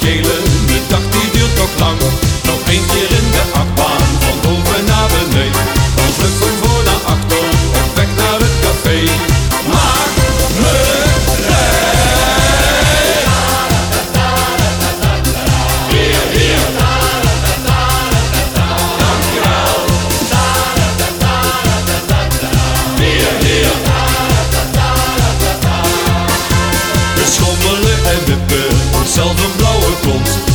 de dag die duurt toch lang. Nog één keer in de achtbaan, van boven naar beneden. Van druk van voor naar achter, op weg naar het café. Maak me blij. Hier, hier. Dankjewel. Hier, hier. De schommelen en de. stond